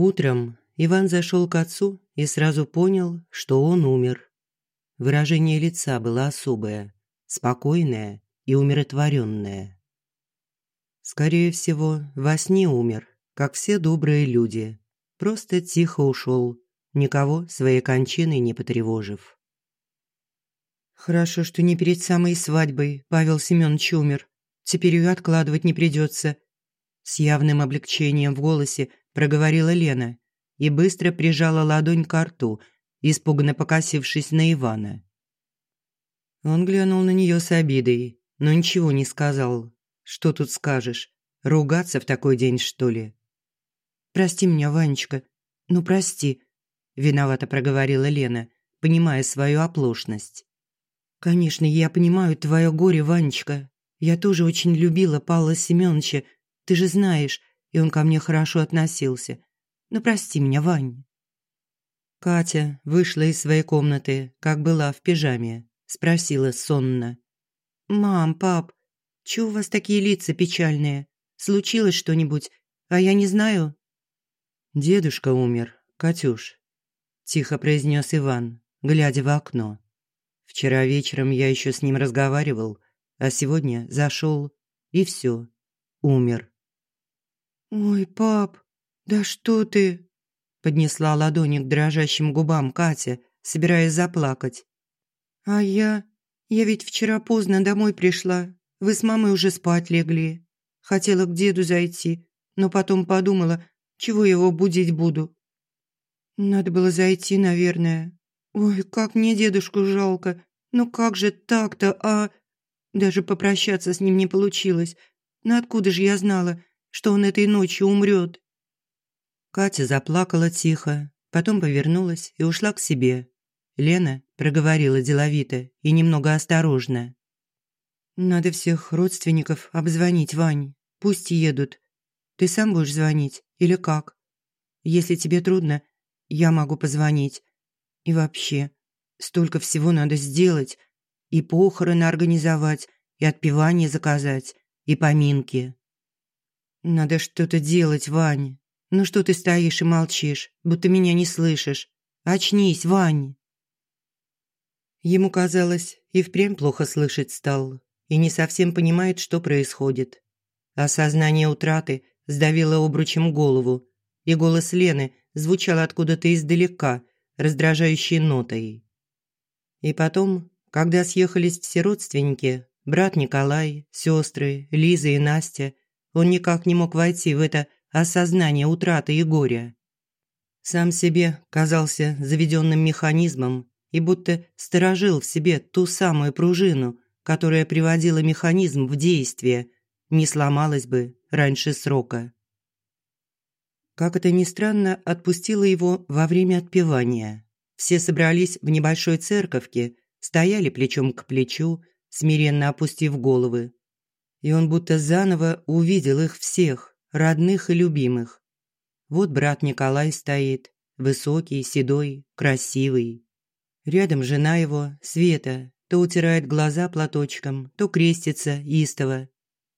Утром Иван зашел к отцу и сразу понял, что он умер. Выражение лица было особое, спокойное и умиротворенное. Скорее всего, во сне умер, как все добрые люди. Просто тихо ушел, никого своей кончиной не потревожив. «Хорошо, что не перед самой свадьбой Павел Семенович умер. Теперь ее откладывать не придется», с явным облегчением в голосе проговорила Лена и быстро прижала ладонь к рту, испуганно покосившись на Ивана. Он глянул на нее с обидой, но ничего не сказал. Что тут скажешь? Ругаться в такой день, что ли? «Прости меня, Ванечка. Ну, прости», – виновато проговорила Лена, понимая свою оплошность. «Конечно, я понимаю твое горе, Ванечка. Я тоже очень любила Павла Семеновича, ты же знаешь, и он ко мне хорошо относился. Ну, прости меня, Вань». Катя вышла из своей комнаты, как была в пижаме, спросила сонно. «Мам, пап, чего у вас такие лица печальные? Случилось что-нибудь, а я не знаю?» «Дедушка умер, Катюш», – тихо произнес Иван, глядя в окно. «Вчера вечером я еще с ним разговаривал, а сегодня зашел и все, умер». «Ой, пап, да что ты?» Поднесла ладони к дрожащим губам Катя, собираясь заплакать. «А я... Я ведь вчера поздно домой пришла. Вы с мамой уже спать легли. Хотела к деду зайти, но потом подумала, чего его будить буду. Надо было зайти, наверное. Ой, как мне дедушку жалко. Ну как же так-то, а... Даже попрощаться с ним не получилось. Но откуда же я знала, что он этой ночью умрет. Катя заплакала тихо, потом повернулась и ушла к себе. Лена проговорила деловито и немного осторожно. «Надо всех родственников обзвонить, Вань. Пусть едут. Ты сам будешь звонить или как? Если тебе трудно, я могу позвонить. И вообще, столько всего надо сделать. И похороны организовать, и отпевание заказать, и поминки. «Надо что-то делать, Вань. Ну что ты стоишь и молчишь, будто меня не слышишь? Очнись, Вань!» Ему казалось, и впрямь плохо слышать стал, и не совсем понимает, что происходит. Осознание утраты сдавило обручем голову, и голос Лены звучал откуда-то издалека, раздражающей нотой. И потом, когда съехались все родственники, брат Николай, сестры, Лиза и Настя – он никак не мог войти в это осознание утраты и горя. Сам себе казался заведенным механизмом и будто сторожил в себе ту самую пружину, которая приводила механизм в действие, не сломалась бы раньше срока. Как это ни странно, отпустило его во время отпевания. Все собрались в небольшой церковке, стояли плечом к плечу, смиренно опустив головы и он будто заново увидел их всех, родных и любимых. Вот брат Николай стоит, высокий, седой, красивый. Рядом жена его, Света, то утирает глаза платочком, то крестится истово.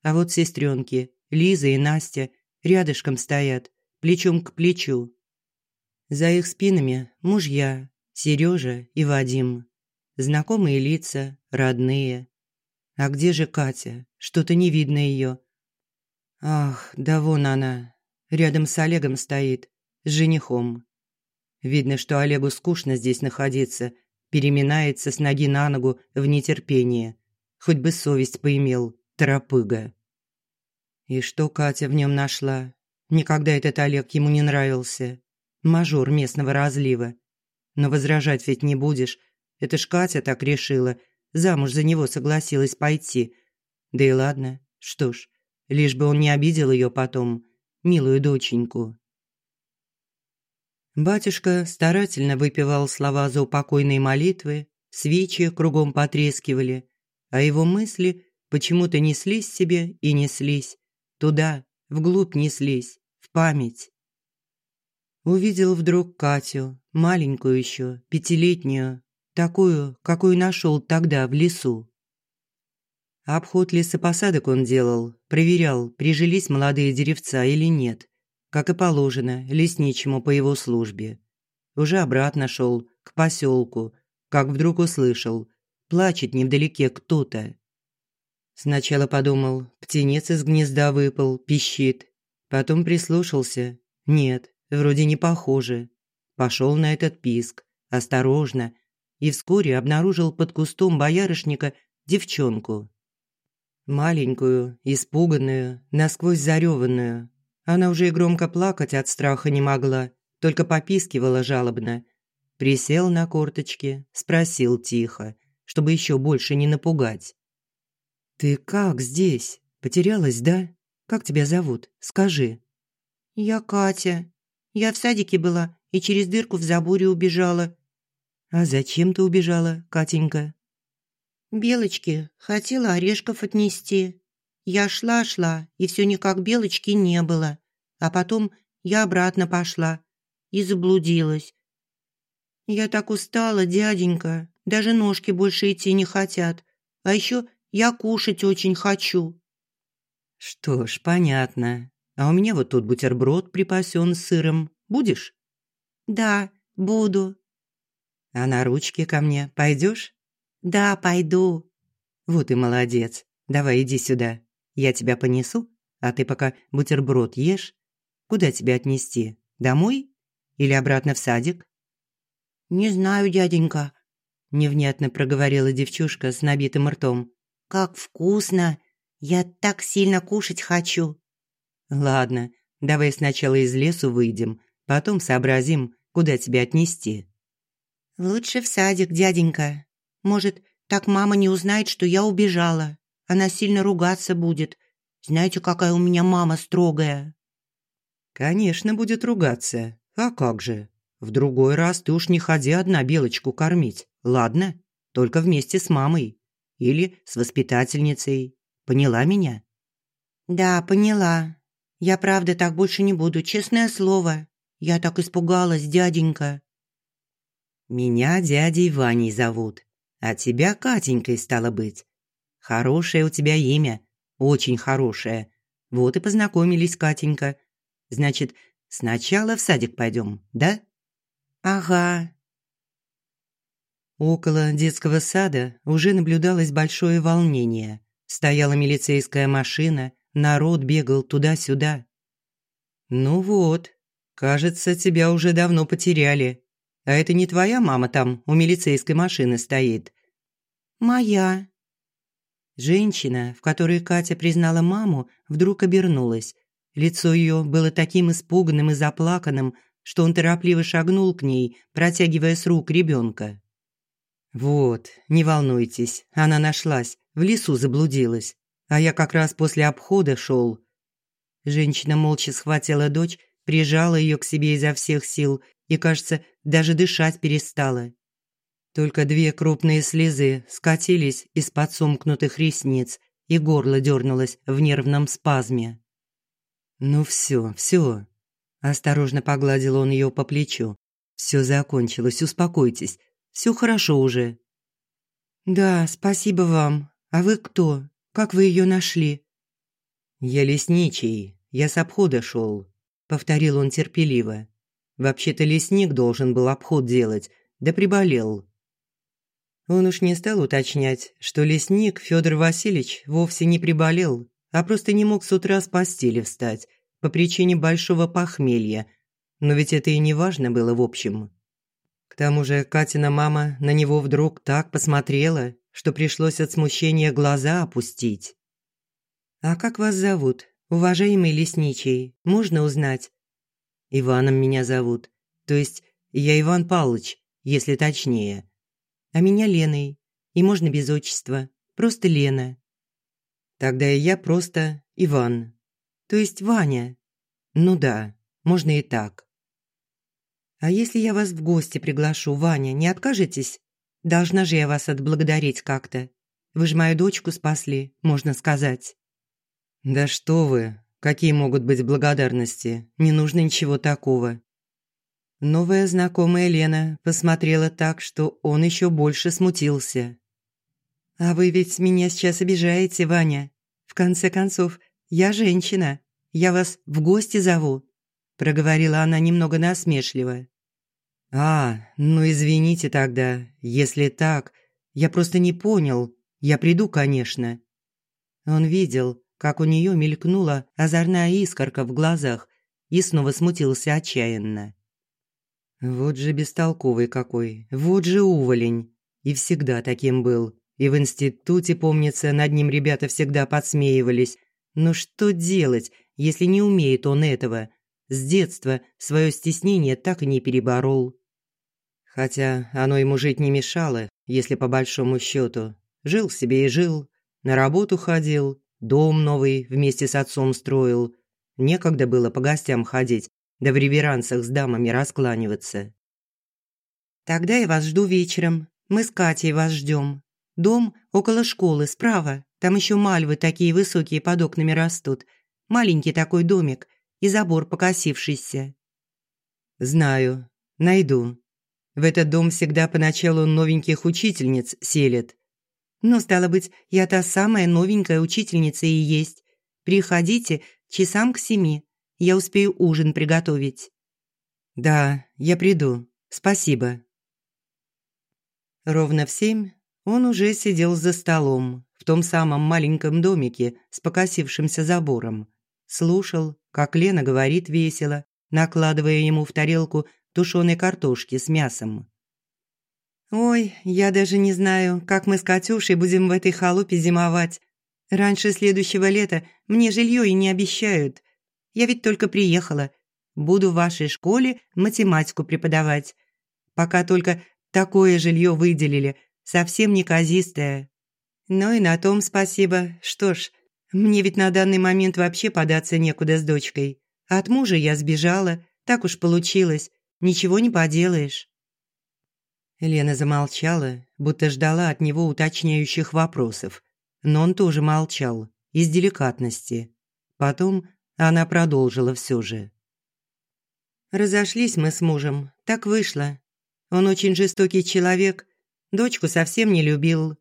А вот сестренки, Лиза и Настя, рядышком стоят, плечом к плечу. За их спинами мужья, Сережа и Вадим. Знакомые лица, родные. А где же Катя? Что-то не видно ее. Ах, да вон она. Рядом с Олегом стоит. С женихом. Видно, что Олегу скучно здесь находиться. Переминается с ноги на ногу в нетерпении. Хоть бы совесть поимел, торопыга. И что Катя в нем нашла? Никогда этот Олег ему не нравился. Мажор местного разлива. Но возражать ведь не будешь. Это ж Катя так решила – замуж за него согласилась пойти. Да и ладно, что ж, лишь бы он не обидел ее потом, милую доченьку. Батюшка старательно выпивал слова заупокойной молитвы, свечи кругом потрескивали, а его мысли почему-то неслись себе и неслись. Туда, вглубь неслись, в память. Увидел вдруг Катю, маленькую еще, пятилетнюю, такую, какую нашел тогда в лесу. Обход лесопосадок он делал, проверял, прижились молодые деревца или нет. как и положено лесничему по его службе. Уже обратно шел к поселку, как вдруг услышал, плачет невдалеке кто-то. Сначала подумал, птенец из гнезда выпал, пищит. Потом прислушался. Нет, вроде не похоже. Пошел на этот писк, осторожно, и вскоре обнаружил под кустом боярышника девчонку. Маленькую, испуганную, насквозь зареванную. Она уже и громко плакать от страха не могла, только попискивала жалобно. Присел на корточки, спросил тихо, чтобы еще больше не напугать. «Ты как здесь? Потерялась, да? Как тебя зовут? Скажи». «Я Катя. Я в садике была и через дырку в заборе убежала». «А зачем ты убежала, Катенька?» «Белочке хотела орешков отнести. Я шла-шла, и все никак Белочки не было. А потом я обратно пошла и заблудилась. Я так устала, дяденька, даже ножки больше идти не хотят. А еще я кушать очень хочу». «Что ж, понятно. А у меня вот тут бутерброд припасен с сыром. Будешь?» «Да, буду». «А на ручки ко мне пойдешь? «Да, пойду». «Вот и молодец. Давай иди сюда. Я тебя понесу, а ты пока бутерброд ешь. Куда тебя отнести? Домой? Или обратно в садик?» «Не знаю, дяденька», – невнятно проговорила девчушка с набитым ртом. Как вкусно! Я так сильно кушать хочу!» «Ладно, давай сначала из лесу выйдем, потом сообразим, куда тебя отнести». «Лучше в садик, дяденька. Может, так мама не узнает, что я убежала. Она сильно ругаться будет. Знаете, какая у меня мама строгая?» «Конечно, будет ругаться. А как же? В другой раз ты уж не ходи одна белочку кормить, ладно? Только вместе с мамой или с воспитательницей. Поняла меня?» «Да, поняла. Я правда так больше не буду, честное слово. Я так испугалась, дяденька». «Меня дядей Ваней зовут, а тебя Катенькой стало быть. Хорошее у тебя имя, очень хорошее. Вот и познакомились, Катенька. Значит, сначала в садик пойдем, да?» «Ага», Около детского сада уже наблюдалось большое волнение. Стояла милицейская машина, народ бегал туда-сюда. «Ну вот, кажется, тебя уже давно потеряли. А это не твоя мама там у милицейской машины стоит?» «Моя». Женщина, в которой Катя признала маму, вдруг обернулась. Лицо ее было таким испуганным и заплаканным, что он торопливо шагнул к ней, протягивая с рук ребенка. «Вот, не волнуйтесь, она нашлась, в лесу заблудилась, а я как раз после обхода шел». Женщина молча схватила дочь, прижала ее к себе изо всех сил и, кажется, даже дышать перестала. Только две крупные слезы скатились из-под сомкнутых ресниц, и горло дернулось в нервном спазме. «Ну все, все», – осторожно погладил он ее по плечу. «Все закончилось, успокойтесь, все хорошо уже». «Да, спасибо вам. А вы кто? Как вы ее нашли?» «Я лесничий. Я с обхода шел», – повторил он терпеливо. «Вообще-то лесник должен был обход делать, да приболел». Он уж не стал уточнять, что лесник Федор Васильевич вовсе не приболел, а просто не мог с утра с постели встать по причине большого похмелья. Но ведь это и не важно было в общем. К тому же Катина мама на него вдруг так посмотрела, что пришлось от смущения глаза опустить. «А как вас зовут, уважаемый лесничий, можно узнать?» «Иваном меня зовут, то есть я Иван Павлович, если точнее. А меня Леной, и можно без отчества, просто Лена». «Тогда и я просто Иван, то есть Ваня. Ну да, можно и так». «А если я вас в гости приглашу, Ваня, не откажетесь? Должна же я вас отблагодарить как-то. Вы же мою дочку спасли, можно сказать». «Да что вы, какие могут быть благодарности? Не нужно ничего такого». Новая знакомая Лена посмотрела так, что он еще больше смутился. «А вы ведь меня сейчас обижаете, Ваня. В конце концов, я женщина. Я вас в гости зову. проговорила она немного насмешливо. «А, ну извините тогда, если так. Я просто не понял. Я приду, конечно». Он видел, как у нее мелькнула озорная искорка в глазах и снова смутился отчаянно. Вот же бестолковый какой, вот же уволень. И всегда таким был. И в институте, помнится, над ним ребята всегда подсмеивались. Но что делать, если не умеет он этого? С детства свое стеснение так и не переборол. Хотя оно ему жить не мешало, если по большому счету. Жил себе и жил, на работу ходил, дом новый вместе с отцом строил. Некогда было по гостям ходить, да в реверансах с дамами раскланиваться. «Тогда я вас жду вечером. Мы с Катей вас ждем. Дом около школы, справа. Там еще мальвы такие высокие под окнами растут. Маленький такой домик и забор покосившийся». «Знаю. Найду. В этот дом всегда поначалу новеньких учительниц селят. Ну, стало быть, я та самая новенькая учительница и есть. Приходите часам к семи. Я успею ужин приготовить». «Да, я приду. Спасибо». Ровно в семь он уже сидел за столом в том самом маленьком домике с покосившимся забором. Слушал, как Лена говорит весело, накладывая ему в тарелку тушеной картошки с мясом. «Ой, я даже не знаю, как мы с Катюшей будем в этой халупе зимовать. Раньше следующего лета мне жилье и не обещают. Я ведь только приехала. Буду в вашей школе математику преподавать. Пока только такое жилье выделили, совсем неказистое. Ну и на том спасибо. Что ж, мне ведь на данный момент вообще податься некуда с дочкой. От мужа я сбежала, так уж получилось. Ничего не поделаешь». Лена замолчала, будто ждала от него уточняющих вопросов. Но он тоже молчал, из деликатности. Потом она продолжила все же. «Разошлись мы с мужем, так вышло. Он очень жестокий человек, дочку совсем не любил.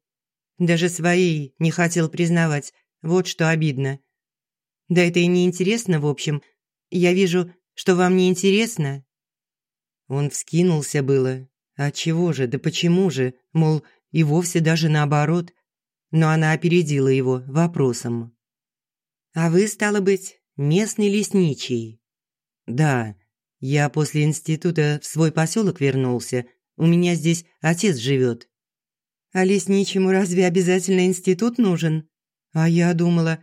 Даже своей не хотел признавать, вот что обидно. Да это и не интересно, в общем. Я вижу, что вам не интересно». Он вскинулся было, а чего же, да почему же, мол, и вовсе даже наоборот. Но она опередила его вопросом. «А вы, стало быть, местный лесничий?» «Да, я после института в свой поселок вернулся. У меня здесь отец живет». «А лесничему разве обязательно институт нужен? А я думала,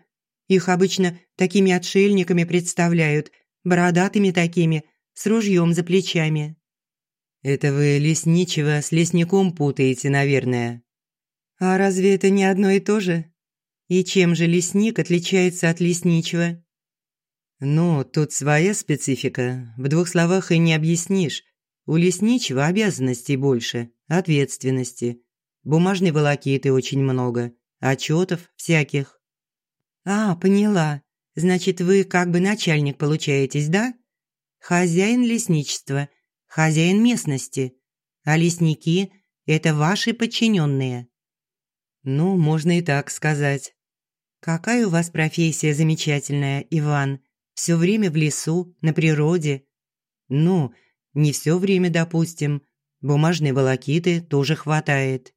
их обычно такими отшельниками представляют, бородатыми такими, с ружьем за плечами». Это вы лесничего с лесником путаете, наверное. А разве это не одно и то же? И чем же лесник отличается от лесничего? Ну, тут своя специфика. В двух словах и не объяснишь. У лесничего обязанностей больше, ответственности. Бумажной волокиты очень много, отчетов всяких. А, поняла. Значит, вы как бы начальник получаетесь, да? Хозяин лесничества хозяин местности, а лесники – это ваши подчиненные. Ну, можно и так сказать. Какая у вас профессия замечательная, Иван. Все время в лесу, на природе. Ну, не все время, допустим. Бумажной волокиты тоже хватает.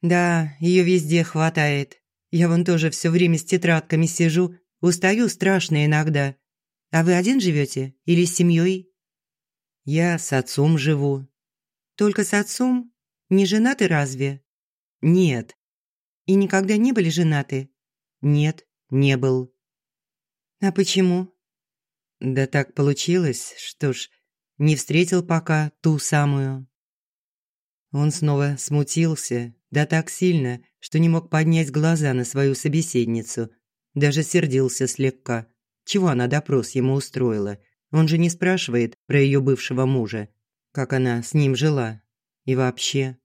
Да, ее везде хватает. Я вон тоже все время с тетрадками сижу, устаю страшно иногда. А вы один живете или с семьей? Я с отцом живу. Только с отцом? Не женаты разве? Нет. И никогда не были женаты? Нет, не был. А почему? Да так получилось, что ж, не встретил пока ту самую. Он снова смутился, да так сильно, что не мог поднять глаза на свою собеседницу. Даже сердился слегка. Чего она допрос ему устроила – он же не спрашивает про ее бывшего мужа, как она с ним жила. И вообще,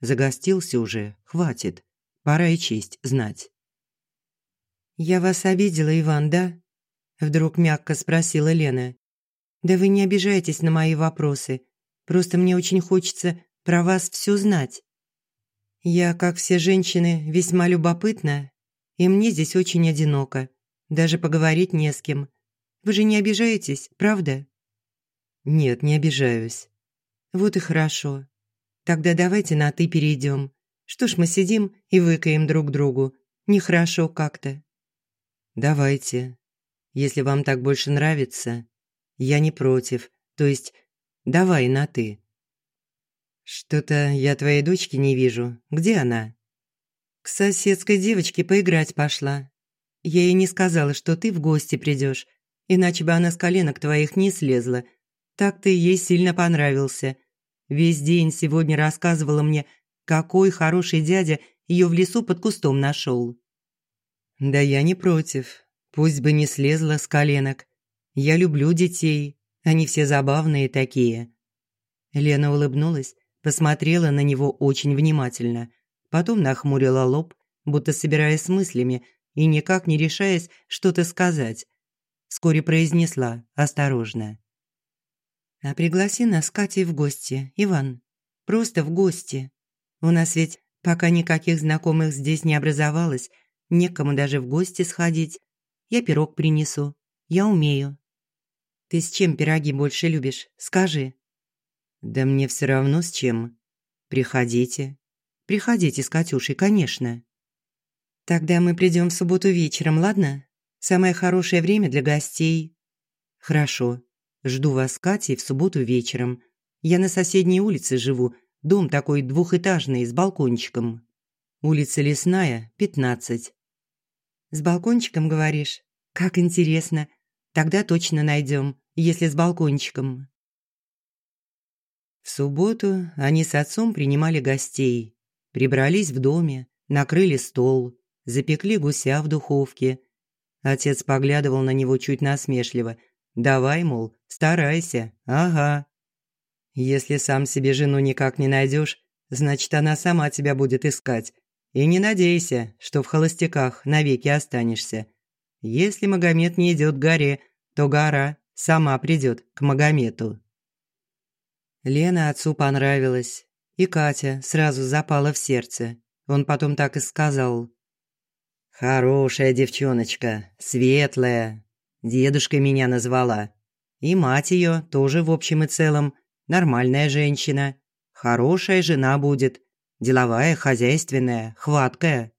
загостился уже, хватит. Пора и честь знать. «Я вас обидела, Иван, да?» Вдруг мягко спросила Лена. «Да вы не обижайтесь на мои вопросы. Просто мне очень хочется про вас все знать. Я, как все женщины, весьма любопытна, и мне здесь очень одиноко. Даже поговорить не с кем. Вы же не обижаетесь, правда? Нет, не обижаюсь. Вот и хорошо. Тогда давайте на «ты» перейдем. Что ж мы сидим и выкаем друг другу? Нехорошо как-то. Давайте. Если вам так больше нравится, я не против. То есть, давай на «ты». Что-то я твоей дочки не вижу. Где она? К соседской девочке поиграть пошла. Я ей не сказала, что ты в гости придешь, иначе бы она с коленок твоих не слезла. Так ты ей сильно понравился. Весь день сегодня рассказывала мне, какой хороший дядя ее в лесу под кустом нашел. Да я не против. Пусть бы не слезла с коленок. Я люблю детей. Они все забавные такие. Лена улыбнулась, посмотрела на него очень внимательно, потом нахмурила лоб, будто собираясь с мыслями и никак не решаясь что-то сказать. Вскоре произнесла осторожно. «А пригласи нас Катей в гости, Иван. Просто в гости. У нас ведь пока никаких знакомых здесь не образовалось, некому даже в гости сходить. Я пирог принесу. Я умею. Ты с чем пироги больше любишь? Скажи». «Да мне все равно с чем. Приходите. Приходите с Катюшей, конечно». «Тогда мы придем в субботу вечером, ладно? Самое хорошее время для гостей». «Хорошо. Жду вас Катей в субботу вечером. Я на соседней улице живу. Дом такой двухэтажный, с балкончиком. Улица Лесная, 15. С балкончиком, говоришь? Как интересно. Тогда точно найдем, если с балкончиком. В субботу они с отцом принимали гостей. Прибрались в доме, накрыли стол, запекли гуся в духовке. Отец поглядывал на него чуть насмешливо – Давай, мол, старайся, ага. Если сам себе жену никак не найдешь, значит, она сама тебя будет искать. И не надейся, что в холостяках навеки останешься. Если Магомед не идет к горе, то гора сама придет к Магомету. Лена отцу понравилась, и Катя сразу запала в сердце. Он потом так и сказал. «Хорошая девчоночка, светлая, Дедушка меня назвала. И мать ее тоже в общем и целом нормальная женщина. Хорошая жена будет. Деловая, хозяйственная, хваткая.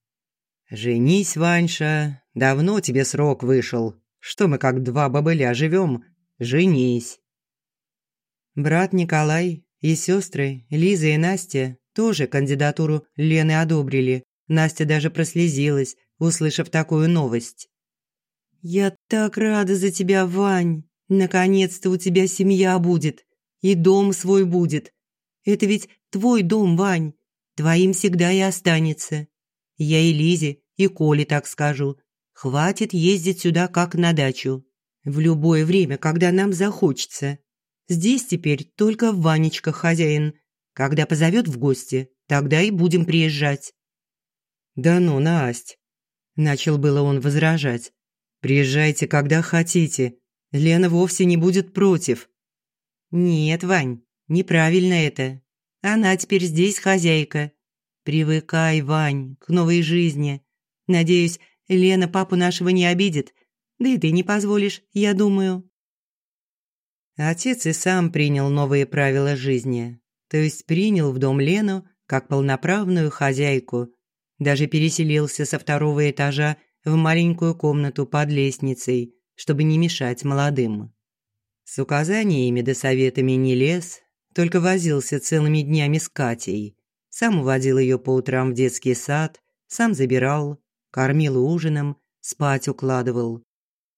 Женись, Ваньша, давно тебе срок вышел. Что мы как два бобыля живем? Женись. Брат Николай и сестры Лиза и Настя тоже кандидатуру Лены одобрили. Настя даже прослезилась, услышав такую новость. «Я так рада за тебя, Вань! Наконец-то у тебя семья будет, и дом свой будет. Это ведь твой дом, Вань, твоим всегда и останется. Я и Лизе, и Коле так скажу. Хватит ездить сюда как на дачу. В любое время, когда нам захочется. Здесь теперь только Ванечка хозяин. Когда позовет в гости, тогда и будем приезжать». «Да ну, Насть!» Начал было он возражать, Приезжайте, когда хотите. Лена вовсе не будет против». «Нет, Вань, неправильно это. Она теперь здесь хозяйка. Привыкай, Вань, к новой жизни. Надеюсь, Лена папу нашего не обидит. Да и ты не позволишь, я думаю». Отец и сам принял новые правила жизни. То есть принял в дом Лену как полноправную хозяйку. Даже переселился со второго этажа в маленькую комнату под лестницей, чтобы не мешать молодым. С указаниями да советами не лез, только возился целыми днями с Катей. Сам уводил ее по утрам в детский сад, сам забирал, кормил ужином, спать укладывал.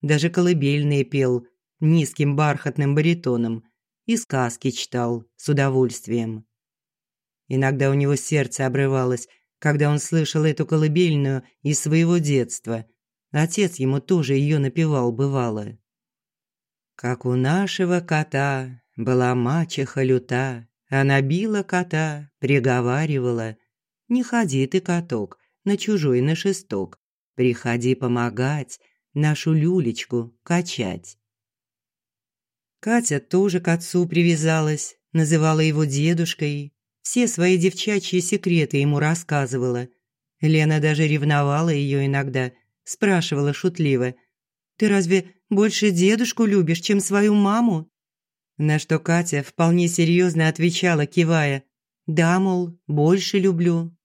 Даже колыбельные пел низким бархатным баритоном и сказки читал с удовольствием. Иногда у него сердце обрывалось когда он слышал эту колыбельную из своего детства. Отец ему тоже ее напевал бывало. «Как у нашего кота была мачеха люта, она била кота, приговаривала, «Не ходи ты, каток, на чужой на шесток, приходи помогать, нашу люлечку качать». Катя тоже к отцу привязалась, называла его дедушкой, все свои девчачьи секреты ему рассказывала. Лена даже ревновала ее иногда, спрашивала шутливо. «Ты разве больше дедушку любишь, чем свою маму?» На что Катя вполне серьезно отвечала, кивая. «Да, мол, больше люблю».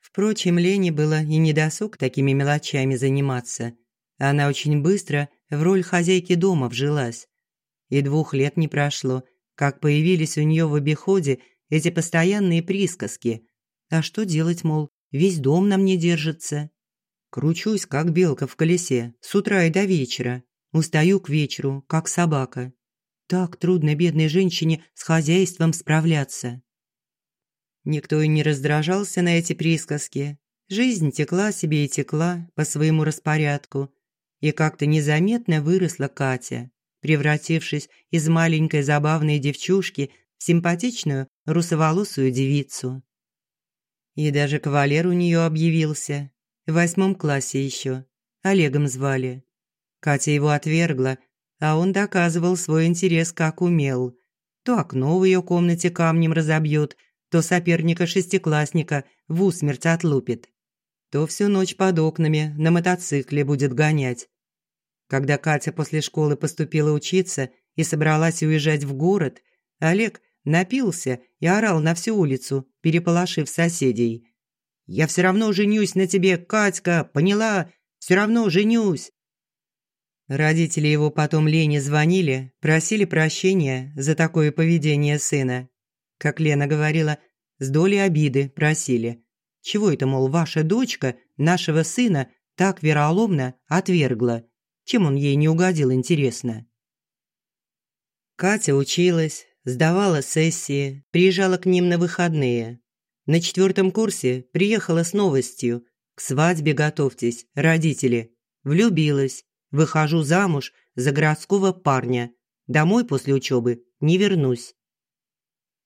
Впрочем, Лене было и недосуг такими мелочами заниматься. Она очень быстро в роль хозяйки дома вжилась. И двух лет не прошло, как появились у нее в обиходе эти постоянные присказки. А что делать, мол, весь дом на мне держится. Кручусь, как белка в колесе, с утра и до вечера. Устаю к вечеру, как собака. Так трудно бедной женщине с хозяйством справляться. Никто и не раздражался на эти присказки. Жизнь текла себе и текла по своему распорядку. И как-то незаметно выросла Катя, превратившись из маленькой забавной девчушки симпатичную русоволосую девицу. И даже кавалер у нее объявился. В восьмом классе еще. Олегом звали. Катя его отвергла, а он доказывал свой интерес как умел. То окно в ее комнате камнем разобьет, то соперника-шестиклассника в усмерть отлупит, то всю ночь под окнами на мотоцикле будет гонять. Когда Катя после школы поступила учиться и собралась уезжать в город, Олег напился и орал на всю улицу, переполошив соседей. «Я все равно женюсь на тебе, Катька, поняла? Все равно женюсь!» Родители его потом Лене звонили, просили прощения за такое поведение сына. Как Лена говорила, с долей обиды просили. Чего это, мол, ваша дочка нашего сына так вероломно отвергла? Чем он ей не угодил, интересно? Катя училась, сдавала сессии, приезжала к ним на выходные. На четвертом курсе приехала с новостью. К свадьбе готовьтесь, родители. Влюбилась, Выхожу замуж за городского парня. Домой после учебы не вернусь.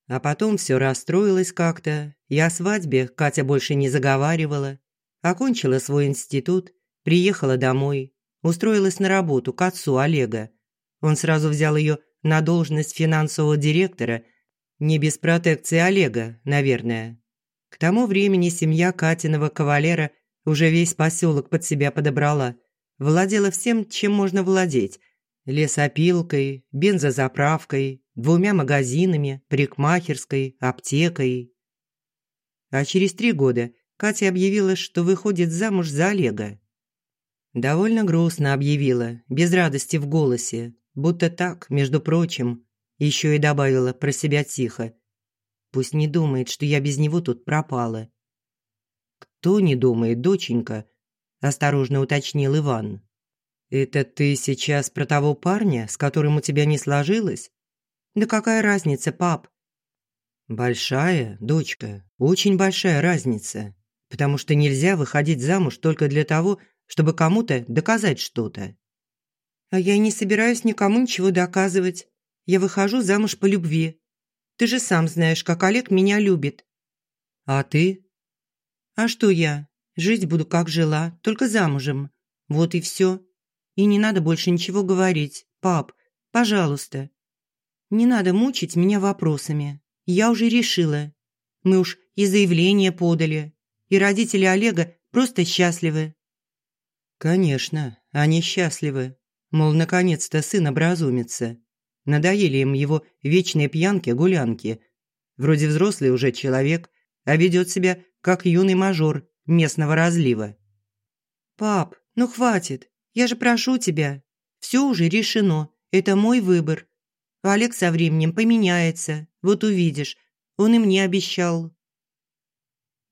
А потом все расстроилось как-то. Я о свадьбе Катя больше не заговаривала. Окончила свой институт, приехала домой, устроилась на работу к отцу Олега. Он сразу взял ее на должность финансового директора, не без протекции Олега, наверное. К тому времени семья Катиного кавалера уже весь поселок под себя подобрала – владела всем, чем можно владеть – лесопилкой, бензозаправкой, двумя магазинами, парикмахерской, аптекой. А через три года Катя объявила, что выходит замуж за Олега. Довольно грустно объявила, без радости в голосе, будто так, между прочим, еще и добавила про себя тихо. Пусть не думает, что я без него тут пропала. Кто не думает, доченька –– осторожно уточнил Иван. «Это ты сейчас про того парня, с которым у тебя не сложилось?» «Да какая разница, пап?» «Большая, дочка, очень большая разница. Потому что нельзя выходить замуж только для того, чтобы кому-то доказать что-то». «А я не собираюсь никому ничего доказывать. Я выхожу замуж по любви. Ты же сам знаешь, как Олег меня любит». «А ты?» «А что я? Жить буду, как жила, только замужем. Вот и все. И не надо больше ничего говорить. Пап, пожалуйста. Не надо мучить меня вопросами. Я уже решила. Мы уж и заявление подали. И родители Олега просто счастливы. Конечно, они счастливы. Мол, наконец-то сын образумится. Надоели им его вечные пьянки-гулянки. Вроде взрослый уже человек, а ведет себя как юный мажор местного разлива. «Пап, ну хватит, я же прошу тебя. Все уже решено, это мой выбор. Олег со временем поменяется, вот увидишь. Он и мне обещал».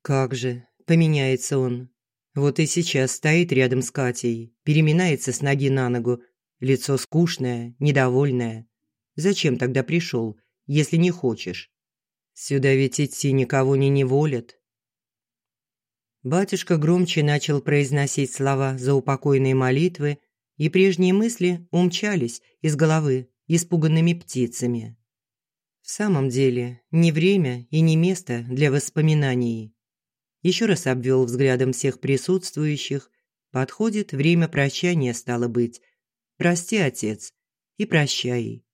«Как же, поменяется он. Вот и сейчас стоит рядом с Катей, переминается с ноги на ногу, лицо скучное, недовольное. Зачем тогда пришел, если не хочешь? Сюда ведь идти никого не неволят, Батюшка громче начал произносить слова заупокойной молитвы, и прежние мысли умчались из головы испуганными птицами. В самом деле, не время и не место для воспоминаний. Еще раз обвел взглядом всех присутствующих. Подходит время прощания, стало быть. Прости, отец, и прощай.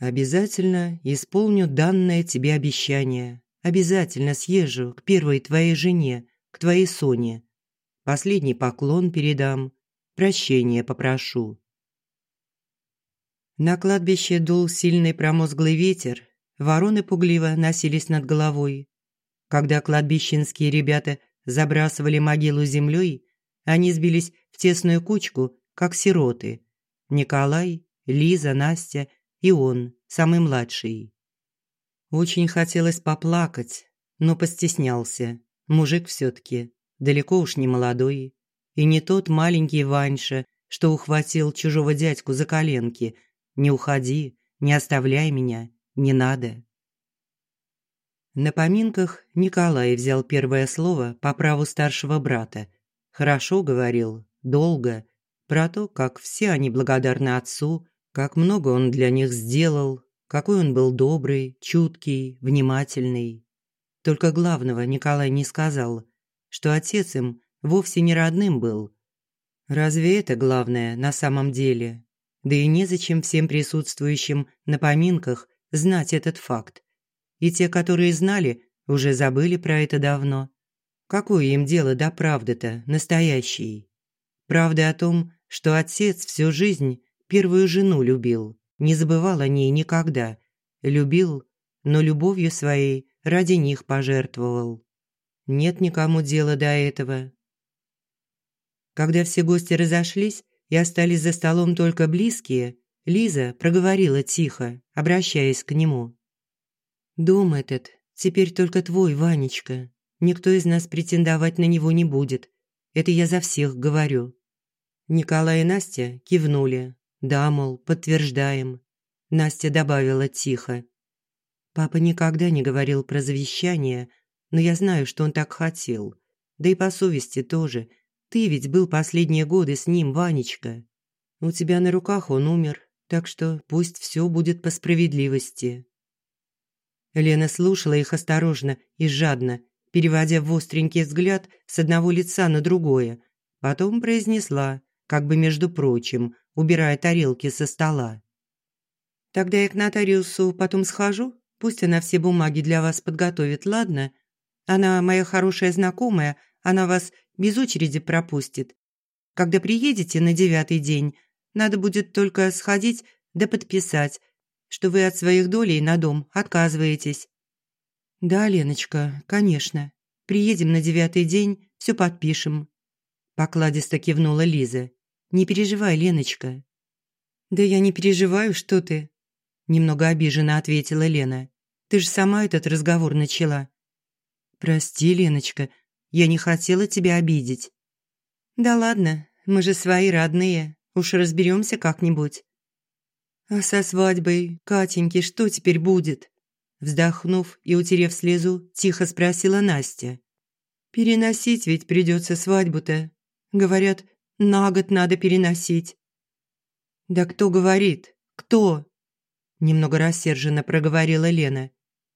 Обязательно исполню данное тебе обещание. Обязательно съезжу к первой твоей жене, к твоей Соне. Последний поклон передам, прощения попрошу. На кладбище дул сильный промозглый ветер, вороны пугливо носились над головой. Когда кладбищенские ребята забрасывали могилу землей, они сбились в тесную кучку, как сироты. Николай, Лиза, Настя и он, самый младший. Очень хотелось поплакать, но постеснялся. Мужик все-таки, далеко уж не молодой. И не тот маленький Ваньша, что ухватил чужого дядьку за коленки. «Не уходи, не оставляй меня, не надо». На поминках Николай взял первое слово по праву старшего брата. Хорошо говорил, долго, про то, как все они благодарны отцу, как много он для них сделал, какой он был добрый, чуткий, внимательный. Только главного Николай не сказал, что отец им вовсе не родным был. Разве это главное на самом деле? Да и незачем всем присутствующим на поминках знать этот факт. И те, которые знали, уже забыли про это давно. Какое им дело до правды-то, настоящей? Правды о том, что отец всю жизнь первую жену любил, не забывал о ней никогда. Любил, но любовью своей ради них пожертвовал. Нет никому дела до этого. Когда все гости разошлись и остались за столом только близкие, Лиза проговорила тихо, обращаясь к нему. «Дом этот теперь только твой, Ванечка. Никто из нас претендовать на него не будет. Это я за всех говорю». Николай и Настя кивнули, «Да, мол, подтверждаем». Настя добавила тихо. «Папа никогда не говорил про завещание, но я знаю, что он так хотел. Да и по совести тоже. Ты ведь был последние годы с ним, Ванечка. У тебя на руках он умер, так что пусть все будет по справедливости». Лена слушала их осторожно и жадно, переводя в остренький взгляд с одного лица на другое. Потом произнесла, как бы между прочим, убирая тарелки со стола. «Тогда я к нотариусу потом схожу, пусть она все бумаги для вас подготовит, ладно? Она моя хорошая знакомая, она вас без очереди пропустит. Когда приедете на девятый день, надо будет только сходить да подписать, что вы от своих долей на дом отказываетесь». «Да, Леночка, конечно. Приедем на девятый день, все подпишем», – покладисто кивнула Лиза. Не переживай, Леночка». «Да я не переживаю, что ты», – немного обиженно ответила Лена. «Ты же сама этот разговор начала». «Прости, Леночка, я не хотела тебя обидеть». «Да ладно, мы же свои родные, уж разберемся как-нибудь». «А со свадьбой, Катеньки, что теперь будет?» Вздохнув и утерев слезу, тихо спросила Настя. «Переносить ведь придется свадьбу-то. Говорят, на год надо переносить». «Да кто говорит? Кто?» Немного рассерженно проговорила Лена.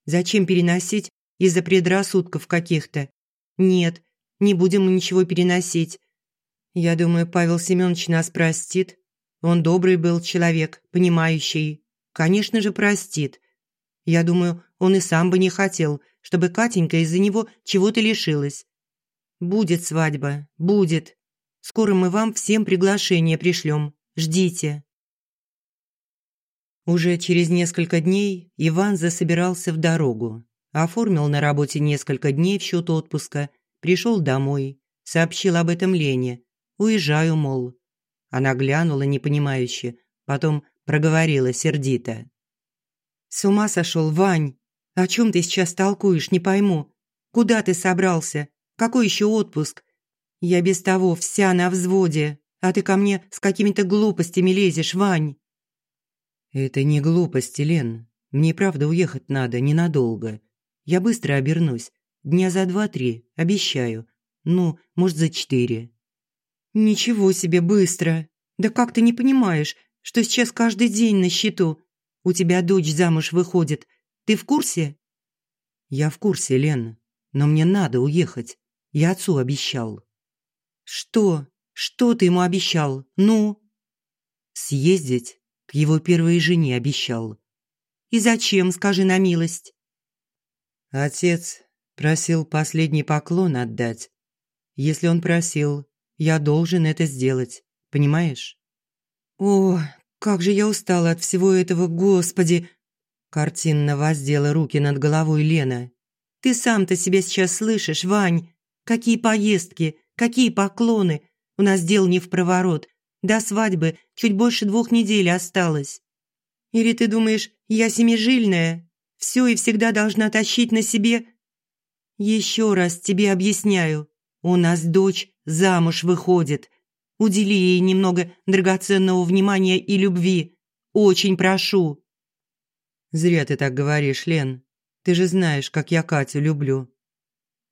«Зачем переносить из-за предрассудков каких-то? Нет, не будем мы ничего переносить. Я думаю, Павел Семенович нас простит. Он добрый был человек, понимающий. Конечно же, простит. Я думаю, он и сам бы не хотел, чтобы Катенька из-за него чего-то лишилась. Будет свадьба, будет. Скоро мы вам всем приглашение пришлем. Ждите». Уже через несколько дней Иван засобирался в дорогу. Оформил на работе несколько дней в счет отпуска, пришел домой, сообщил об этом Лене. «Уезжаю, мол». Она глянула непонимающе, потом проговорила сердито. «С ума сошел, Вань! О чем ты сейчас толкуешь, не пойму. Куда ты собрался? Какой еще отпуск? Я без того вся на взводе, а ты ко мне с какими-то глупостями лезешь, Вань». «Это не глупости, Лен. Мне правда уехать надо ненадолго. Я быстро обернусь. Дня за два-три, обещаю. Ну, может, за четыре». «Ничего себе быстро! Да как ты не понимаешь, что сейчас каждый день на счету? У тебя дочь замуж выходит. Ты в курсе?» «Я в курсе, Лен. Но мне надо уехать. Я отцу обещал». «Что? Что ты ему обещал? Ну?» «Съездить к его первой жене обещал». «И зачем, скажи на милость?» Отец просил последний поклон отдать. Если он просил, я должен это сделать, понимаешь? «О, как же я устала от всего этого, господи!» Картинно воздела руки над головой Лена. «Ты сам-то себя сейчас слышишь, Вань? Какие поездки, какие поклоны? У нас дел не в проворот. До свадьбы чуть больше двух недель осталось. Или ты думаешь, я семижильная? Все и всегда должна тащить на себе? Еще раз тебе объясняю. У нас дочь замуж выходит. Удели ей немного драгоценного внимания и любви. Очень прошу». «Зря ты так говоришь, Лен. Ты же знаешь, как я Катю люблю».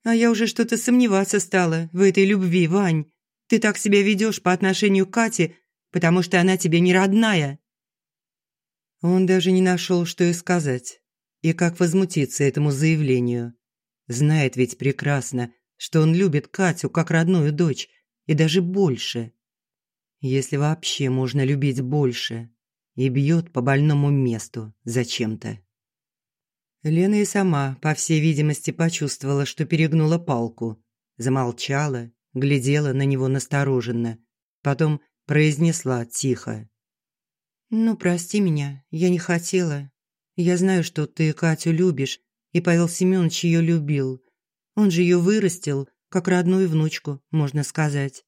«А я уже что-то сомневаться стала в этой любви, Вань. Ты так себя ведешь по отношению к Кате, потому что она тебе не родная». Он даже не нашел, что и сказать, и как возмутиться этому заявлению. Знает ведь прекрасно, что он любит Катю как родную дочь, и даже больше. Если вообще можно любить больше. И бьет по больному месту зачем-то. Лена и сама, по всей видимости, почувствовала, что перегнула палку. Замолчала, глядела на него настороженно. Потом произнесла тихо. «Ну, прости меня, я не хотела. Я знаю, что ты Катю любишь, и Павел Семенович ее любил. Он же ее вырастил, как родную внучку, можно сказать.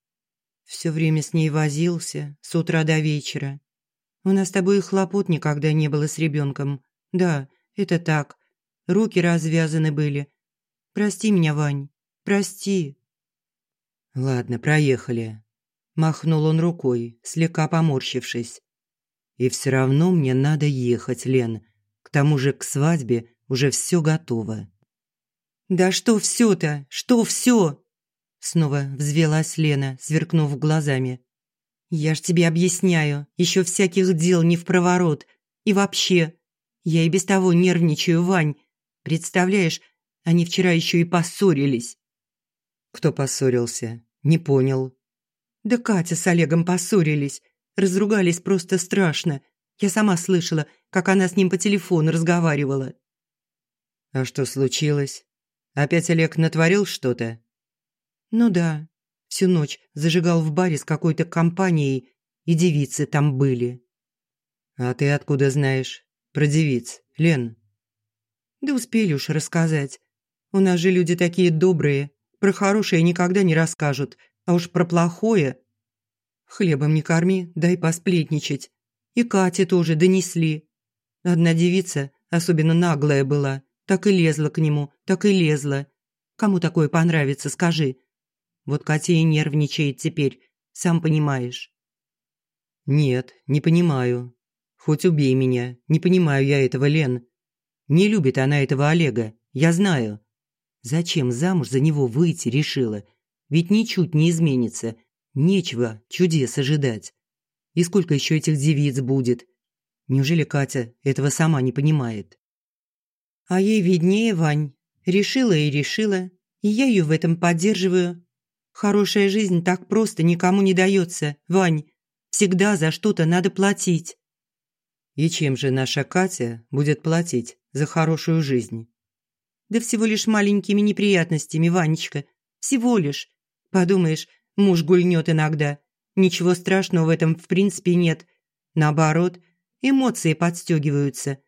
Все время с ней возился, с утра до вечера. У нас с тобой хлопот никогда не было с ребенком. Да, это так. Руки развязаны были. Прости меня, Вань, прости». «Ладно, проехали», – махнул он рукой, слегка поморщившись. «И все равно мне надо ехать, Лен. К тому же к свадьбе уже все готово». «Да что все-то? Что все?» Снова взвелась Лена, сверкнув глазами. «Я ж тебе объясняю, еще всяких дел не в проворот. И вообще, я и без того нервничаю, Вань. Представляешь, они вчера еще и поссорились». «Кто поссорился? Не понял». «Да Катя с Олегом поссорились. Разругались просто страшно. Я сама слышала, как она с ним по телефону разговаривала». «А что случилось? Опять Олег натворил что-то?» Ну да, всю ночь зажигал в баре с какой-то компанией, и девицы там были. А ты откуда знаешь про девиц, Лен? Да успели уж рассказать. У нас же люди такие добрые, про хорошее никогда не расскажут, а уж про плохое... Хлебом не корми, дай посплетничать. И Кате тоже донесли. Одна девица, особенно наглая была, так и лезла к нему, так и лезла. Кому такое понравится, скажи? Вот Катя и нервничает теперь, сам понимаешь». «Нет, не понимаю. Хоть убей меня, не понимаю я этого, Лен. Не любит она этого Олега, я знаю. Зачем замуж за него выйти решила? Ведь ничуть не изменится. Нечего чудес ожидать. И сколько еще этих девиц будет? Неужели Катя этого сама не понимает? А ей виднее, Вань. Решила и решила. И я ее в этом поддерживаю. Хорошая жизнь так просто никому не дается, Вань. Всегда за что-то надо платить». «И чем же наша Катя будет платить за хорошую жизнь?» «Да всего лишь маленькими неприятностями, Ванечка. Всего лишь. Подумаешь, муж гульнет иногда. Ничего страшного в этом в принципе нет. Наоборот, эмоции подстегиваются.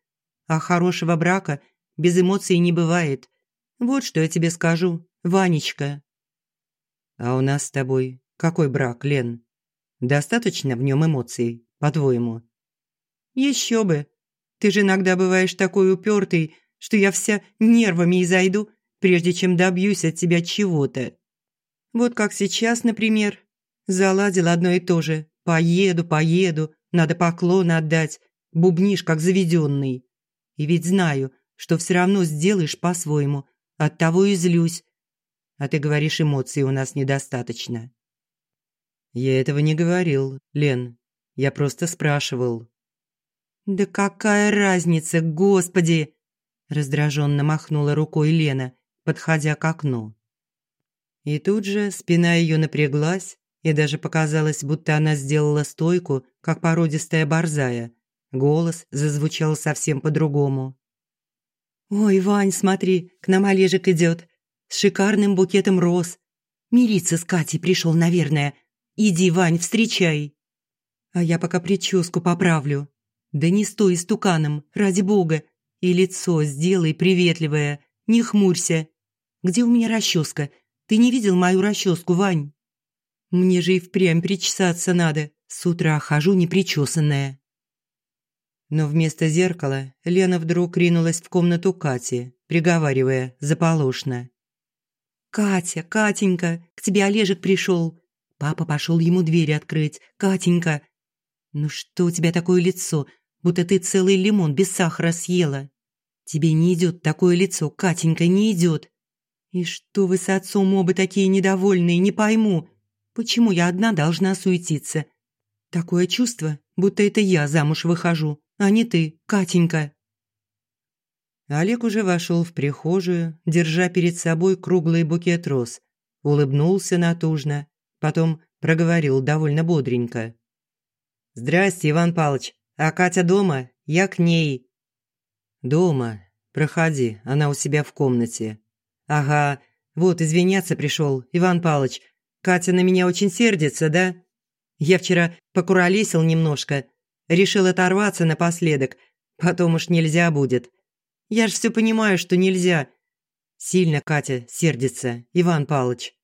А хорошего брака без эмоций не бывает. Вот что я тебе скажу, Ванечка». А у нас с тобой какой брак, Лен? Достаточно в нем эмоций, по-твоему? Еще бы. Ты же иногда бываешь такой упертый, что я вся нервами изойду, прежде чем добьюсь от тебя чего-то. Вот как сейчас, например. Заладил одно и то же. Поеду, поеду, надо поклон отдать. Бубнишь, как заведенный. И ведь знаю, что все равно сделаешь по-своему. Оттого и злюсь, а ты говоришь, эмоций у нас недостаточно». «Я этого не говорил, Лен. Я просто спрашивал». «Да какая разница, господи!» раздраженно махнула рукой Лена, подходя к окну. И тут же спина ее напряглась, и даже показалось, будто она сделала стойку, как породистая борзая. Голос зазвучал совсем по-другому. «Ой, Вань, смотри, к нам Олежек идет с шикарным букетом роз. Мириться с Катей пришел, наверное. Иди, Вань, встречай». А я пока прическу поправлю. Да не стой стуканом, ради бога. И лицо сделай приветливое, не хмурься. Где у меня расческа? Ты не видел мою расческу, Вань? Мне же и впрямь причесаться надо. С утра хожу непричесанная. Но вместо зеркала Лена вдруг ринулась в комнату Кати, приговаривая заполошно. «Катя, Катенька, к тебе Олежек пришел. Папа пошел ему дверь открыть. Катенька, ну что у тебя такое лицо, будто ты целый лимон без сахара съела? Тебе не идет такое лицо, Катенька, не идет. И что вы с отцом оба такие недовольные, не пойму. Почему я одна должна суетиться? Такое чувство, будто это я замуж выхожу, а не ты, Катенька. Олег уже вошел в прихожую, держа перед собой круглый букет роз. Улыбнулся натужно, потом проговорил довольно бодренько. «Здрасте, Иван Павлович. А Катя дома? Я к ней». «Дома. Проходи, она у себя в комнате». «Ага, вот извиняться пришел, Иван Павлович. Катя на меня очень сердится, да? Я вчера покуролесил немножко. Решил оторваться напоследок. Потом уж нельзя будет. Я ж все понимаю, что нельзя. Сильно Катя сердится, Иван Павлович».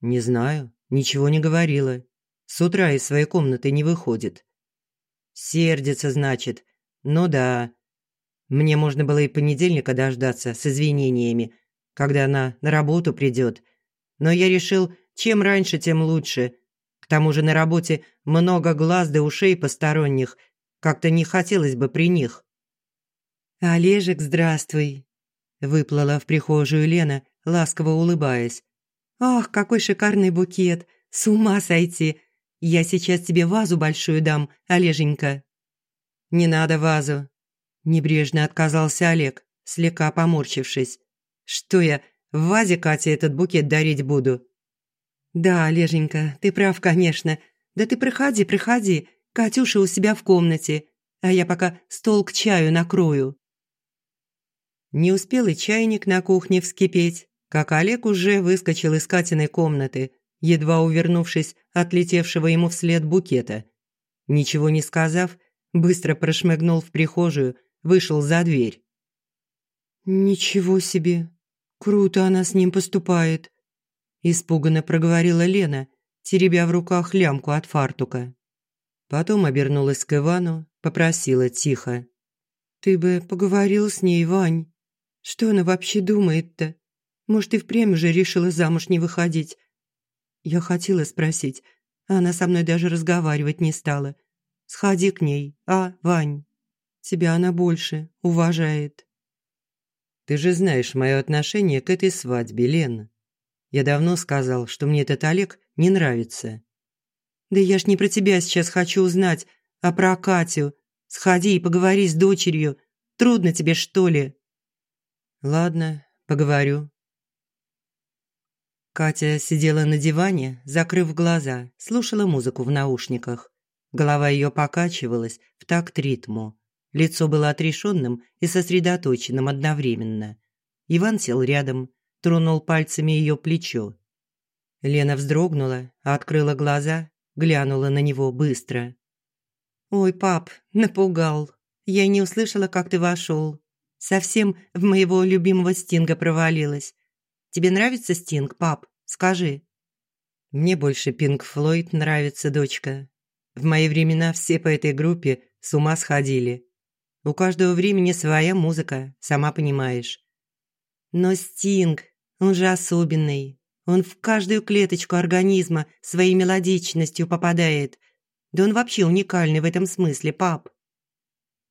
«Не знаю, ничего не говорила. С утра из своей комнаты не выходит. Сердится, значит. Ну да. Мне можно было и понедельника дождаться с извинениями, когда она на работу придет. Но я решил, чем раньше, тем лучше. К тому же на работе много глаз да ушей посторонних. Как-то не хотелось бы при них. «Олежек, здравствуй!» Выплыла в прихожую Лена, ласково улыбаясь. «Ах, какой шикарный букет! С ума сойти! Я сейчас тебе вазу большую дам, Олеженька». «Не надо вазу», – небрежно отказался Олег, слегка поморщившись. «Что я, в вазе Кате этот букет дарить буду?» «Да, Олеженька, ты прав, конечно. Да ты приходи, приходи. Катюша у себя в комнате, а я пока стол к чаю накрою». Не успел и чайник на кухне вскипеть, как Олег уже выскочил из Катиной комнаты, едва увернувшись от летевшего ему вслед букета. Ничего не сказав, быстро прошмыгнул в прихожую, вышел за дверь. «Ничего себе! Круто она с ним поступает!» Испуганно проговорила Лена, теребя в руках лямку от фартука. Потом обернулась к Ивану, попросила тихо. «Ты бы поговорил с ней, Вань. Что она вообще думает-то? Может, и впрямь уже решила замуж не выходить? Я хотела спросить, а она со мной даже разговаривать не стала. Сходи к ней, а, Вань? Тебя она больше уважает. Ты же знаешь мое отношение к этой свадьбе, Лена. Я давно сказал, что мне этот Олег не нравится. Да я ж не про тебя сейчас хочу узнать, а про Катю. Сходи и поговори с дочерью. Трудно тебе, что ли? Ладно, поговорю. Катя сидела на диване, закрыв глаза, слушала музыку в наушниках. Голова ее покачивалась в такт ритму. Лицо было отрешенным и сосредоточенным одновременно. Иван сел рядом, тронул пальцами ее плечо. Лена вздрогнула, открыла глаза, глянула на него быстро. «Ой, пап, напугал. Я не услышала, как ты вошел. Совсем в моего любимого Стинга провалилась. Тебе нравится Стинг, пап? Скажи». «Мне больше Пинк Флойд нравится, дочка. В мои времена все по этой группе с ума сходили. У каждого времени своя музыка, сама понимаешь». «Но Стинг, он же особенный. Он в каждую клеточку организма своей мелодичностью попадает. Да он вообще уникальный в этом смысле, пап».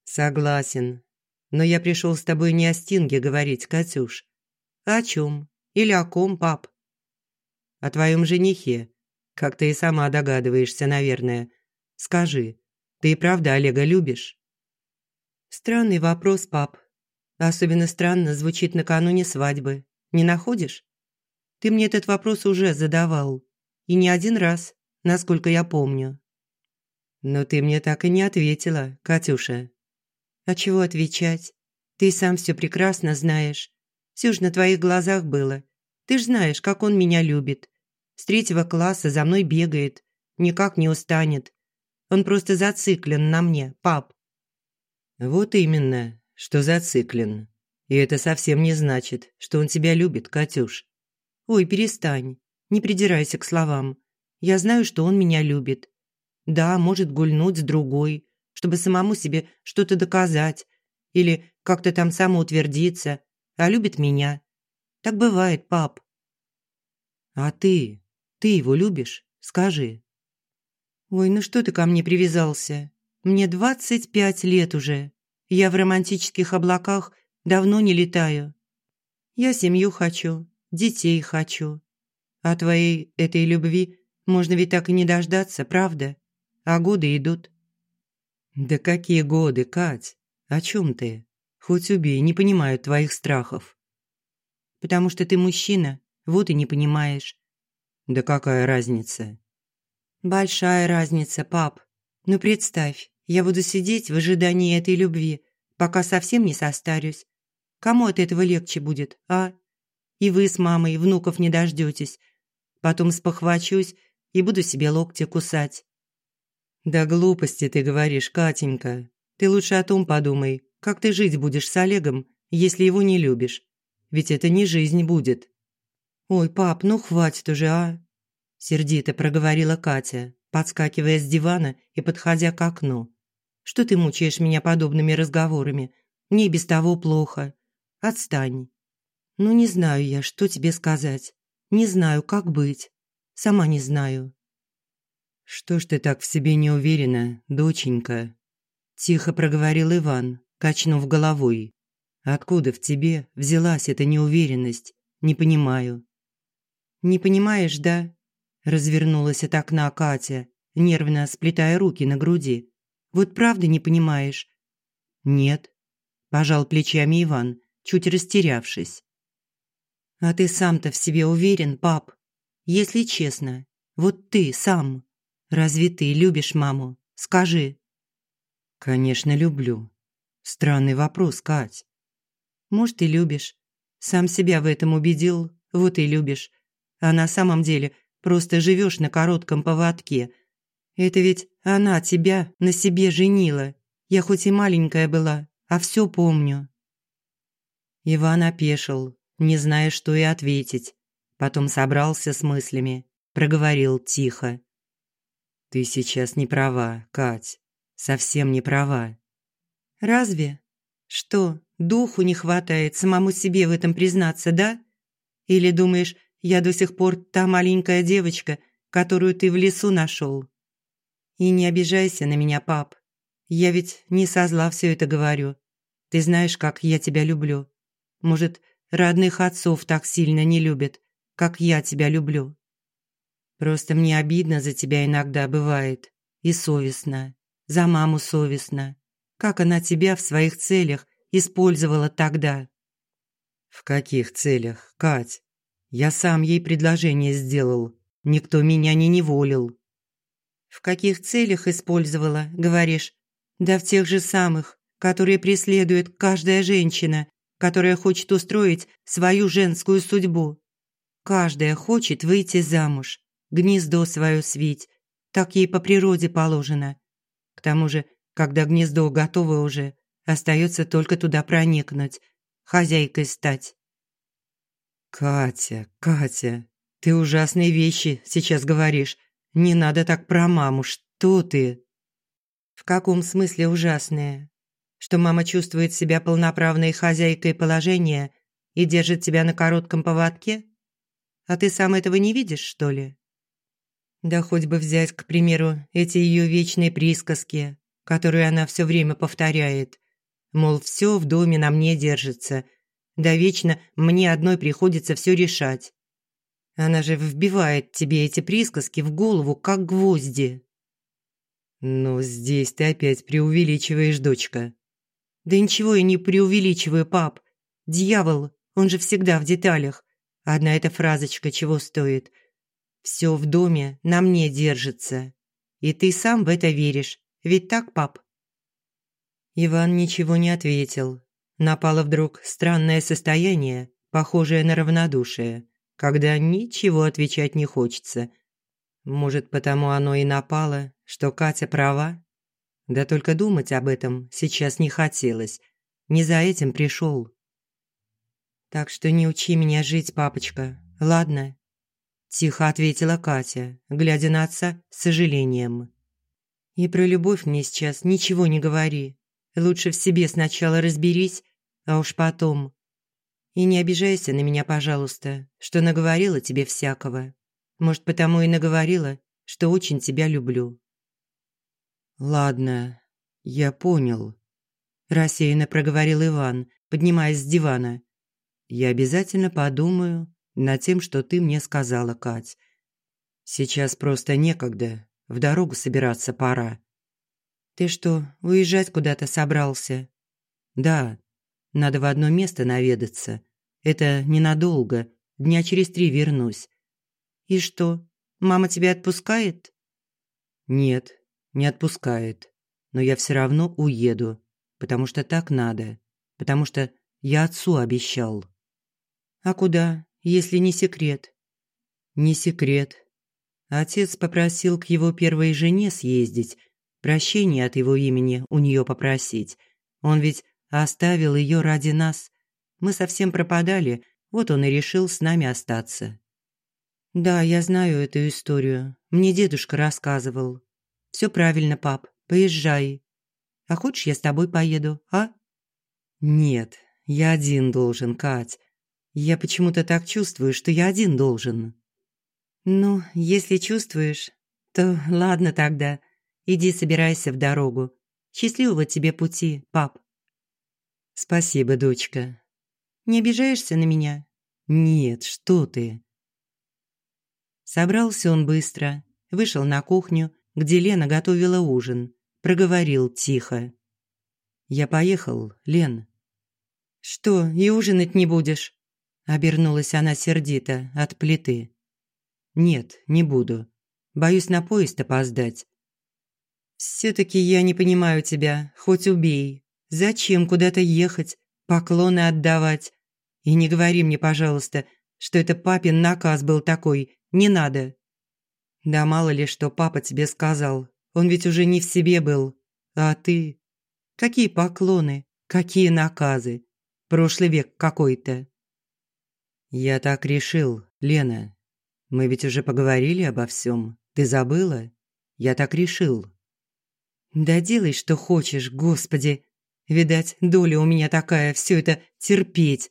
«Согласен. Но я пришел с тобой не о Стинге говорить, Катюш. «О чем? Или о ком, пап?» «О твоем женихе. Как ты и сама догадываешься, наверное. Скажи, ты и правда Олега любишь?» «Странный вопрос, пап. Особенно странно звучит накануне свадьбы. Не находишь? Ты мне этот вопрос уже задавал. И не один раз, насколько я помню». «Но ты мне так и не ответила, Катюша». «А чего отвечать? Ты сам все прекрасно знаешь. Все же на твоих глазах было. Ты ж знаешь, как он меня любит. С третьего класса за мной бегает. Никак не устанет. Он просто зациклен на мне, пап». «Вот именно, что зациклен. И это совсем не значит, что он тебя любит, Катюш». «Ой, перестань. Не придирайся к словам. Я знаю, что он меня любит. Да, может гульнуть с другой, чтобы самому себе что-то доказать или как-то там самоутвердиться, а любит меня. Так бывает, пап. А ты? Ты его любишь? Скажи. Ой, ну что ты ко мне привязался? Мне двадцать пять лет уже. Я в романтических облаках давно не летаю. Я семью хочу, детей хочу. А твоей этой любви можно ведь так и не дождаться, правда? А годы идут. Да какие годы, Кать? О чем ты? Хоть убей, не понимаю твоих страхов. Потому что ты мужчина, вот и не понимаешь. Да какая разница? Большая разница, пап. Ну представь, я буду сидеть в ожидании этой любви, пока совсем не состарюсь. Кому от этого легче будет, а? И вы с мамой внуков не дождетесь. Потом спохвачусь и буду себе локти кусать. Да глупости ты говоришь, Катенька. Ты лучше о том подумай, как ты жить будешь с Олегом, если его не любишь. Ведь это не жизнь будет. Ой, пап, ну хватит уже, а? сердито проговорила Катя, подскакивая с дивана и подходя к окну. Что ты мучаешь меня подобными разговорами? Мне без того плохо. Отстань. Ну не знаю я, что тебе сказать. Не знаю, как быть. Сама не знаю. Что ж ты так в себе не уверена, доченька? тихо проговорил Иван, качнув головой. Откуда в тебе взялась эта неуверенность? Не понимаю. Не понимаешь, да? Развернулась от окна Катя, нервно сплетая руки на груди. Вот правда не понимаешь? Нет, пожал плечами Иван, чуть растерявшись. А ты сам-то в себе уверен, пап? Если честно, вот ты сам. Разве ты любишь маму? Скажи. Конечно, люблю. Странный вопрос, Кать. Может, и любишь. Сам себя в этом убедил, вот и любишь. А на самом деле просто живешь на коротком поводке. Это ведь она тебя на себе женила. Я хоть и маленькая была, а все помню. Иван опешил, не зная, что и ответить. Потом собрался с мыслями, проговорил тихо. «Ты сейчас не права, Кать. Совсем не права». «Разве? Что, духу не хватает самому себе в этом признаться, да? Или думаешь, я до сих пор та маленькая девочка, которую ты в лесу нашел? И не обижайся на меня, пап. Я ведь не со зла все это говорю. Ты знаешь, как я тебя люблю. Может, Родных отцов так сильно не любят, как я тебя люблю. Просто мне обидно за тебя иногда бывает. И совестно. За маму совестно. Как она тебя в своих целях использовала тогда. В каких целях, Кать? Я сам ей предложение сделал. Никто меня не неволил. В каких целях использовала, говоришь? Да в тех же самых, которые преследует каждая женщина, которая хочет устроить свою женскую судьбу. Каждая хочет выйти замуж, гнездо свое свить. Так ей по природе положено. К тому же, когда гнездо готово уже, остается только туда проникнуть, хозяйкой стать. «Катя, Катя, ты ужасные вещи сейчас говоришь. Не надо так про маму, что ты?» «В каком смысле ужасные? Что мама чувствует себя полноправной хозяйкой положения и держит тебя на коротком поводке? А ты сам этого не видишь, что ли? Да хоть бы взять, к примеру, эти ее вечные присказки, которые она все время повторяет. Мол, все в доме на мне держится, да вечно мне одной приходится все решать. Она же вбивает тебе эти присказки в голову, как гвозди. «Ну, здесь ты опять преувеличиваешь, дочка», да ничего я не преувеличиваю, пап. Дьявол, он же всегда в деталях. Одна эта фразочка чего стоит. Все в доме на мне держится. И ты сам в это веришь. Ведь так, пап? Иван ничего не ответил. Напало вдруг странное состояние, похожее на равнодушие, когда ничего отвечать не хочется. Может, потому оно и напало, что Катя права? Да только думать об этом сейчас не хотелось. Не за этим пришел. «Так что не учи меня жить, папочка, ладно?» Тихо ответила Катя, глядя на отца с сожалением. «И про любовь мне сейчас ничего не говори. Лучше в себе сначала разберись, а уж потом. И не обижайся на меня, пожалуйста, что наговорила тебе всякого. Может, потому и наговорила, что очень тебя люблю». «Ладно, я понял», – рассеянно проговорил Иван, поднимаясь с дивана. «Я обязательно подумаю над тем, что ты мне сказала, Кать. Сейчас просто некогда, в дорогу собираться пора». «Ты что, уезжать куда-то собрался?» «Да, надо в одно место наведаться. Это ненадолго, дня через три вернусь». «И что, мама тебя отпускает?» «Нет, не отпускает. Но я все равно уеду, потому что так надо, потому что я отцу обещал. А куда, если не секрет? Не секрет. Отец попросил к его первой жене съездить, прощения от его имени у нее попросить. Он ведь оставил ее ради нас. Мы совсем пропадали, вот он и решил с нами остаться. Да, я знаю эту историю. Мне дедушка рассказывал. Все правильно, пап, поезжай. А хочешь, я с тобой поеду, а? Нет, я один должен, Кать. Я почему-то так чувствую, что я один должен. Ну, если чувствуешь, то ладно тогда. Иди собирайся в дорогу. Счастливого тебе пути, пап. Спасибо, дочка. Не обижаешься на меня? Нет, что ты? Собрался он быстро, вышел на кухню где Лена готовила ужин, проговорил тихо. «Я поехал, Лен». «Что, и ужинать не будешь?» Обернулась она сердито от плиты. «Нет, не буду. Боюсь на поезд опоздать». «Все-таки я не понимаю тебя, хоть убей. Зачем куда-то ехать, поклоны отдавать? И не говори мне, пожалуйста, что это папин наказ был такой, не надо». Да мало ли, что папа тебе сказал. Он ведь уже не в себе был. А ты? Какие поклоны, какие наказы. Прошлый век какой-то. Я так решил, Лена. Мы ведь уже поговорили обо всем. Ты забыла? Я так решил. Да делай, что хочешь, Господи. Видать, доля у меня такая, все это терпеть.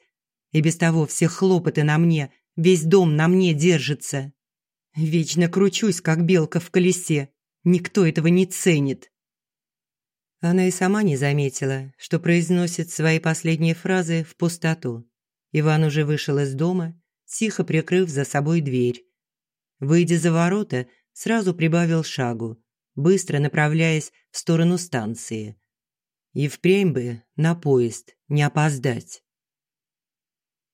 И без того все хлопоты на мне, весь дом на мне держится. Вечно кручусь, как белка в колесе. Никто этого не ценит. Она и сама не заметила, что произносит свои последние фразы в пустоту. Иван уже вышел из дома, тихо прикрыв за собой дверь. Выйдя за ворота, сразу прибавил шагу, быстро направляясь в сторону станции. И впрямь бы на поезд не опоздать.